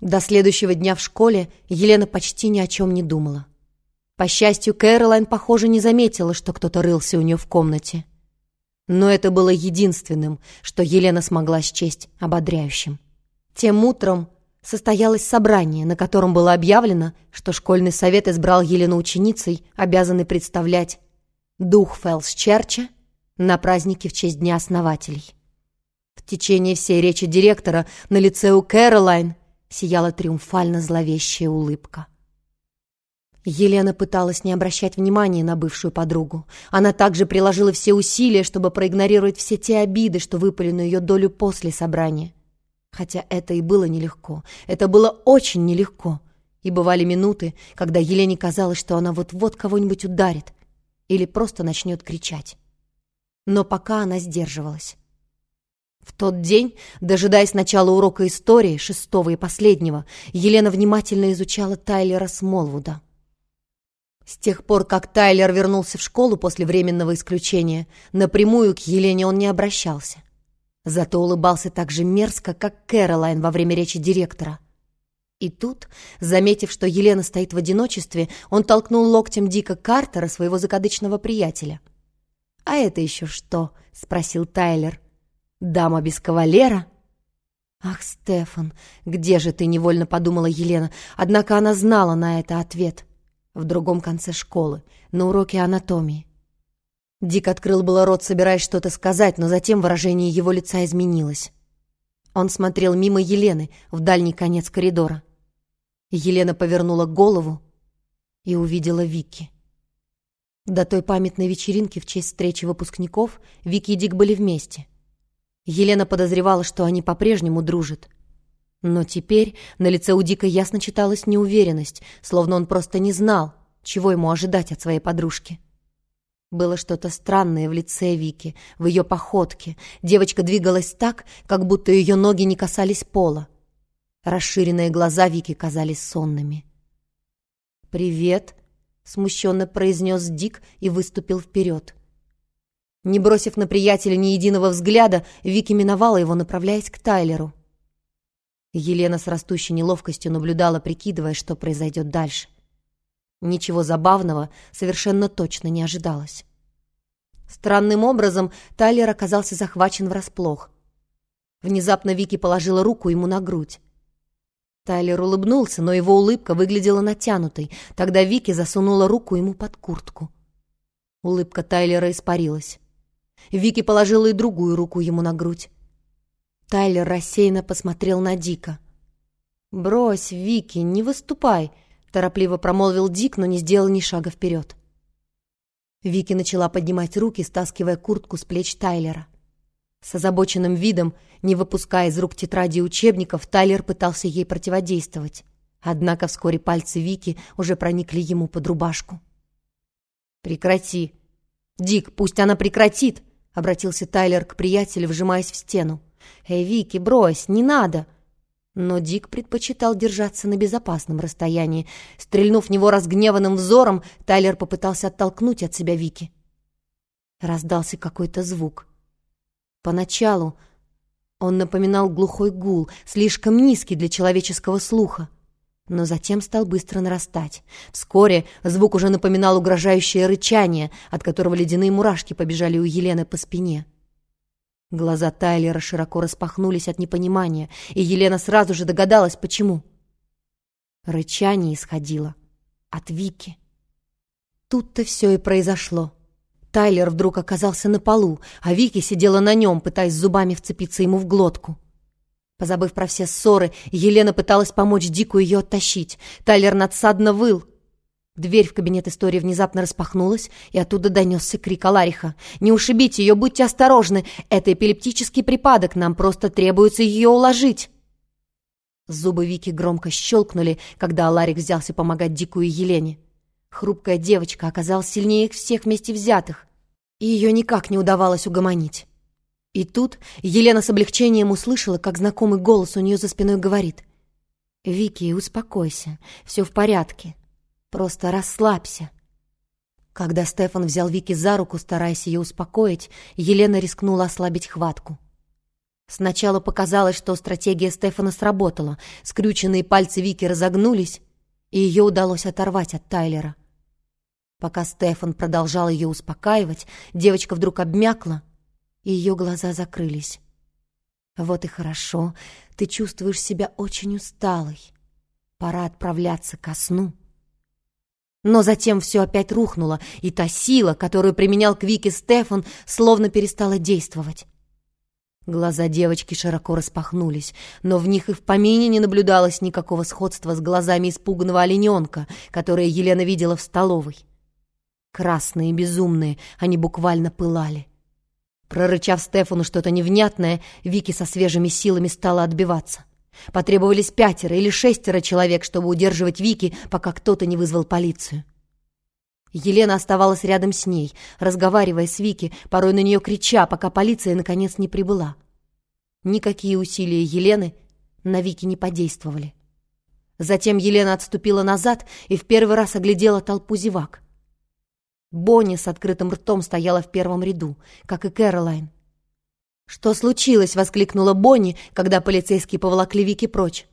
До следующего дня в школе Елена почти ни о чем не думала. По счастью, Кэролайн, похоже, не заметила, что кто-то рылся у нее в комнате. Но это было единственным, что Елена смогла счесть ободряющим. Тем утром состоялось собрание, на котором было объявлено, что школьный совет избрал Елену ученицей, обязанной представлять дух Фэлс-Черча на празднике в честь Дня основателей. В течение всей речи директора на лице у Кэролайн сияла триумфально зловещая улыбка. Елена пыталась не обращать внимания на бывшую подругу. Она также приложила все усилия, чтобы проигнорировать все те обиды, что выпали на ее долю после собрания. Хотя это и было нелегко. Это было очень нелегко. И бывали минуты, когда Елене казалось, что она вот-вот кого-нибудь ударит или просто начнет кричать. Но пока она сдерживалась. В тот день, дожидаясь начала урока истории, шестого и последнего, Елена внимательно изучала Тайлера Смолвуда. С тех пор, как Тайлер вернулся в школу после временного исключения, напрямую к Елене он не обращался. Зато улыбался так же мерзко, как Кэролайн во время речи директора. И тут, заметив, что Елена стоит в одиночестве, он толкнул локтем Дика Картера, своего закадычного приятеля. «А это еще что?» — спросил Тайлер. Дама без кавалера? Ах, Стефан, где же ты, невольно подумала Елена. Однако она знала на это ответ. В другом конце школы, на уроке анатомии. Дик открыл было рот, собираясь что-то сказать, но затем выражение его лица изменилось. Он смотрел мимо Елены в дальний конец коридора. Елена повернула голову и увидела Вики. До той памятной вечеринки в честь встречи выпускников Вики и Дик были вместе. Елена подозревала, что они по-прежнему дружат. Но теперь на лице у Дика ясно читалась неуверенность, словно он просто не знал, чего ему ожидать от своей подружки. Было что-то странное в лице Вики, в ее походке. Девочка двигалась так, как будто ее ноги не касались пола. Расширенные глаза Вики казались сонными. «Привет», — смущенно произнес Дик и выступил вперед. Не бросив на приятеля ни единого взгляда, Вики миновала его, направляясь к Тайлеру. Елена с растущей неловкостью наблюдала, прикидывая, что произойдет дальше. Ничего забавного совершенно точно не ожидалось. Странным образом Тайлер оказался захвачен врасплох. Внезапно Вики положила руку ему на грудь. Тайлер улыбнулся, но его улыбка выглядела натянутой. Тогда Вики засунула руку ему под куртку. Улыбка Тайлера испарилась. Вики положила и другую руку ему на грудь. Тайлер рассеянно посмотрел на Дика. «Брось, Вики, не выступай!» — торопливо промолвил Дик, но не сделал ни шага вперед. Вики начала поднимать руки, стаскивая куртку с плеч Тайлера. С озабоченным видом, не выпуская из рук тетради и учебников, Тайлер пытался ей противодействовать. Однако вскоре пальцы Вики уже проникли ему под рубашку. «Прекрати! Дик, пусть она прекратит!» — обратился Тайлер к приятелю, вжимаясь в стену. «Эй, Вики, брось, не надо!» Но Дик предпочитал держаться на безопасном расстоянии. Стрельнув в него разгневанным взором, Тайлер попытался оттолкнуть от себя Вики. Раздался какой-то звук. Поначалу он напоминал глухой гул, слишком низкий для человеческого слуха но затем стал быстро нарастать. Вскоре звук уже напоминал угрожающее рычание, от которого ледяные мурашки побежали у Елены по спине. Глаза Тайлера широко распахнулись от непонимания, и Елена сразу же догадалась, почему. Рычание исходило от Вики. Тут-то все и произошло. Тайлер вдруг оказался на полу, а Вики сидела на нем, пытаясь зубами вцепиться ему в глотку. Позабыв про все ссоры, Елена пыталась помочь Дику ее оттащить. Тайлер надсадно выл. Дверь в кабинет истории внезапно распахнулась, и оттуда донесся крик Алариха. «Не ушибите ее, будьте осторожны! Это эпилептический припадок, нам просто требуется ее уложить!» Зубы Вики громко щелкнули, когда Аларик взялся помогать Дику и Елене. Хрупкая девочка оказалась сильнее их всех вместе взятых, и ее никак не удавалось угомонить. И тут Елена с облегчением услышала, как знакомый голос у нее за спиной говорит. «Вики, успокойся, все в порядке. Просто расслабься». Когда Стефан взял Вики за руку, стараясь ее успокоить, Елена рискнула ослабить хватку. Сначала показалось, что стратегия Стефана сработала. Скрюченные пальцы Вики разогнулись, и ее удалось оторвать от Тайлера. Пока Стефан продолжал ее успокаивать, девочка вдруг обмякла, и ее глаза закрылись. «Вот и хорошо, ты чувствуешь себя очень усталой. Пора отправляться ко сну». Но затем все опять рухнуло, и та сила, которую применял к Стефан, словно перестала действовать. Глаза девочки широко распахнулись, но в них и в помине не наблюдалось никакого сходства с глазами испуганного олененка, которые Елена видела в столовой. Красные безумные, они буквально пылали. Прорычав Стефану что-то невнятное, Вики со свежими силами стала отбиваться. Потребовались пятеро или шестеро человек, чтобы удерживать Вики, пока кто-то не вызвал полицию. Елена оставалась рядом с ней, разговаривая с Вики, порой на нее крича, пока полиция наконец не прибыла. Никакие усилия Елены на Вики не подействовали. Затем Елена отступила назад и в первый раз оглядела толпу зевак. Бонни с открытым ртом стояла в первом ряду, как и Кэролайн. «Что случилось?» — воскликнула Бонни, когда полицейские поволокли Вики прочь.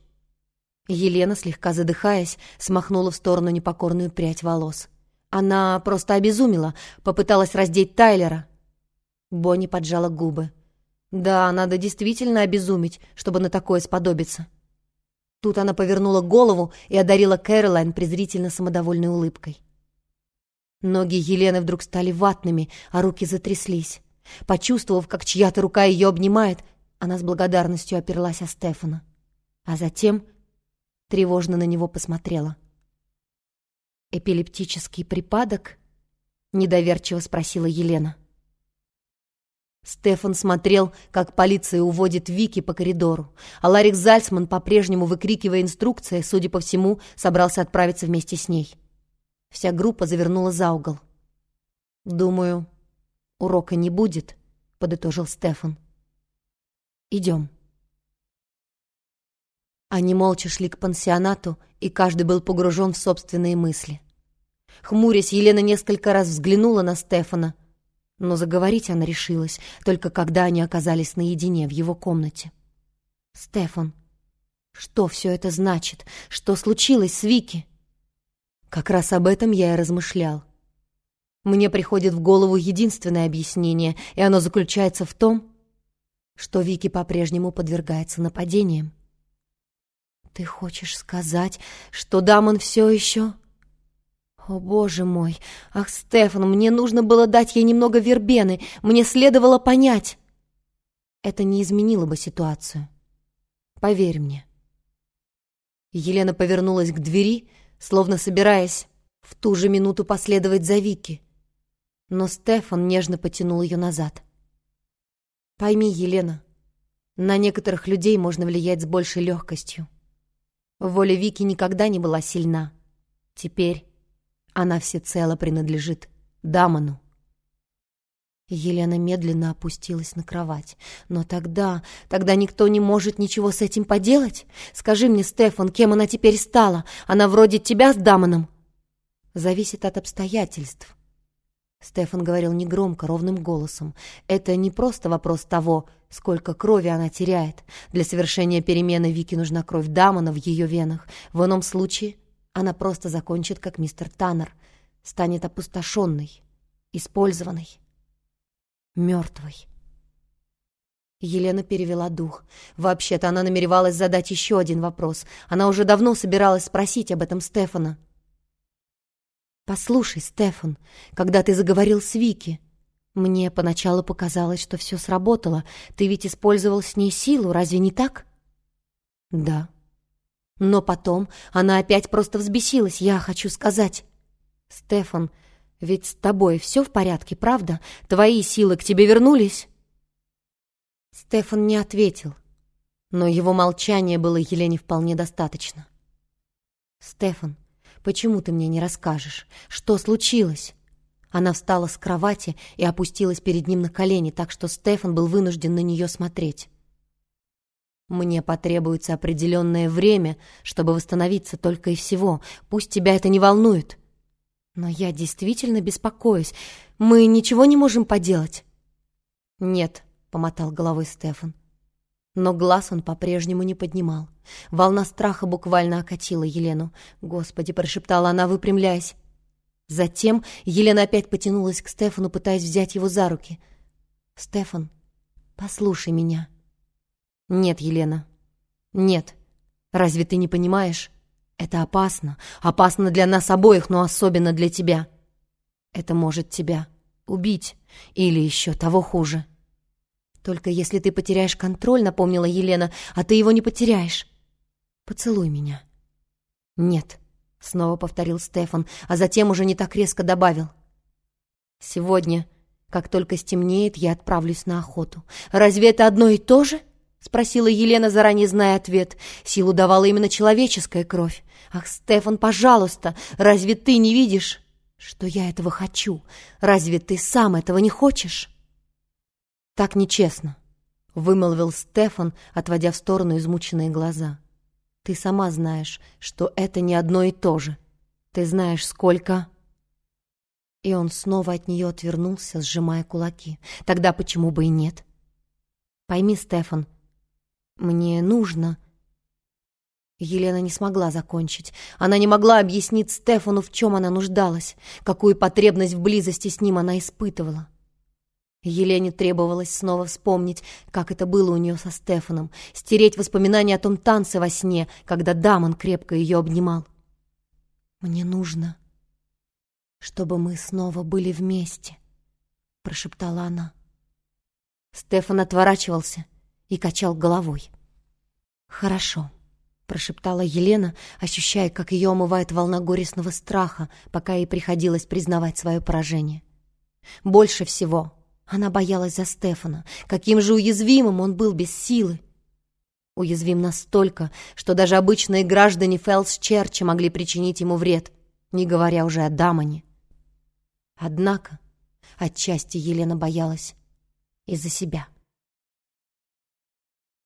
Елена, слегка задыхаясь, смахнула в сторону непокорную прядь волос. Она просто обезумела, попыталась раздеть Тайлера. Бонни поджала губы. Да, надо действительно обезумить, чтобы на такое сподобиться. Тут она повернула голову и одарила Кэролайн презрительно самодовольной улыбкой. Ноги Елены вдруг стали ватными, а руки затряслись. Почувствовав, как чья-то рука ее обнимает, она с благодарностью оперлась о Стефана. А затем тревожно на него посмотрела — «Эпилептический припадок?» — недоверчиво спросила Елена. Стефан смотрел, как полиция уводит Вики по коридору, а Ларик Зальцман, по-прежнему выкрикивая инструкции, судя по всему, собрался отправиться вместе с ней. Вся группа завернула за угол. «Думаю, урока не будет», — подытожил Стефан. «Идем». Они молча шли к пансионату, и каждый был погружен в собственные мысли. Хмурясь, Елена несколько раз взглянула на Стефана, но заговорить она решилась, только когда они оказались наедине в его комнате. «Стефан, что все это значит? Что случилось с Вики?» Как раз об этом я и размышлял. Мне приходит в голову единственное объяснение, и оно заключается в том, что Вики по-прежнему подвергается нападениям. «Ты хочешь сказать, что Дамон все еще...» «О, боже мой! Ах, Стефан, мне нужно было дать ей немного вербены, мне следовало понять!» Это не изменило бы ситуацию. Поверь мне. Елена повернулась к двери, словно собираясь в ту же минуту последовать за Вики. Но Стефан нежно потянул ее назад. «Пойми, Елена, на некоторых людей можно влиять с большей легкостью. Воля Вики никогда не была сильна. Теперь она всецело принадлежит Дамону. Елена медленно опустилась на кровать. «Но тогда... Тогда никто не может ничего с этим поделать? Скажи мне, Стефан, кем она теперь стала? Она вроде тебя с Дамоном?» «Зависит от обстоятельств». Стефан говорил негромко, ровным голосом. «Это не просто вопрос того, сколько крови она теряет. Для совершения перемены Вики нужна кровь Дамона в ее венах. В ином случае она просто закончит, как мистер Таннер, станет опустошенной, использованной, мертвой». Елена перевела дух. Вообще-то она намеревалась задать еще один вопрос. Она уже давно собиралась спросить об этом Стефана. «Послушай, Стефан, когда ты заговорил с Вики, мне поначалу показалось, что все сработало. Ты ведь использовал с ней силу, разве не так?» «Да». Но потом она опять просто взбесилась, я хочу сказать. «Стефан, ведь с тобой все в порядке, правда? Твои силы к тебе вернулись?» Стефан не ответил, но его молчание было Елене вполне достаточно. «Стефан, Почему ты мне не расскажешь? Что случилось?» Она встала с кровати и опустилась перед ним на колени, так что Стефан был вынужден на нее смотреть. «Мне потребуется определенное время, чтобы восстановиться только и всего. Пусть тебя это не волнует. Но я действительно беспокоюсь. Мы ничего не можем поделать». «Нет», — помотал головой Стефан. Но глаз он по-прежнему не поднимал. Волна страха буквально окатила Елену. «Господи!» — прошептала она, выпрямляясь. Затем Елена опять потянулась к Стефану, пытаясь взять его за руки. «Стефан, послушай меня». «Нет, Елена, нет. Разве ты не понимаешь? Это опасно. Опасно для нас обоих, но особенно для тебя. Это может тебя убить. Или еще того хуже». «Только если ты потеряешь контроль», — напомнила Елена, — «а ты его не потеряешь. Поцелуй меня». «Нет», — снова повторил Стефан, а затем уже не так резко добавил. «Сегодня, как только стемнеет, я отправлюсь на охоту. Разве это одно и то же?» — спросила Елена, заранее зная ответ. Силу давала именно человеческая кровь. «Ах, Стефан, пожалуйста, разве ты не видишь, что я этого хочу? Разве ты сам этого не хочешь?» «Так нечестно», — вымолвил Стефан, отводя в сторону измученные глаза. Ты сама знаешь, что это не одно и то же. Ты знаешь, сколько...» И он снова от нее отвернулся, сжимая кулаки. «Тогда почему бы и нет?» «Пойми, Стефан, мне нужно...» Елена не смогла закончить. Она не могла объяснить Стефану, в чем она нуждалась, какую потребность в близости с ним она испытывала. Елене требовалось снова вспомнить, как это было у нее со Стефаном, стереть воспоминания о том танце во сне, когда Дамон крепко ее обнимал. «Мне нужно, чтобы мы снова были вместе», — прошептала она. Стефан отворачивался и качал головой. «Хорошо», — прошептала Елена, ощущая, как ее омывает волна горестного страха, пока ей приходилось признавать свое поражение. Больше всего она боялась за Стефана. Каким же уязвимым он был без силы. Уязвим настолько, что даже обычные граждане Фелс-Черча могли причинить ему вред, не говоря уже о Дамоне. Однако отчасти Елена боялась из-за себя.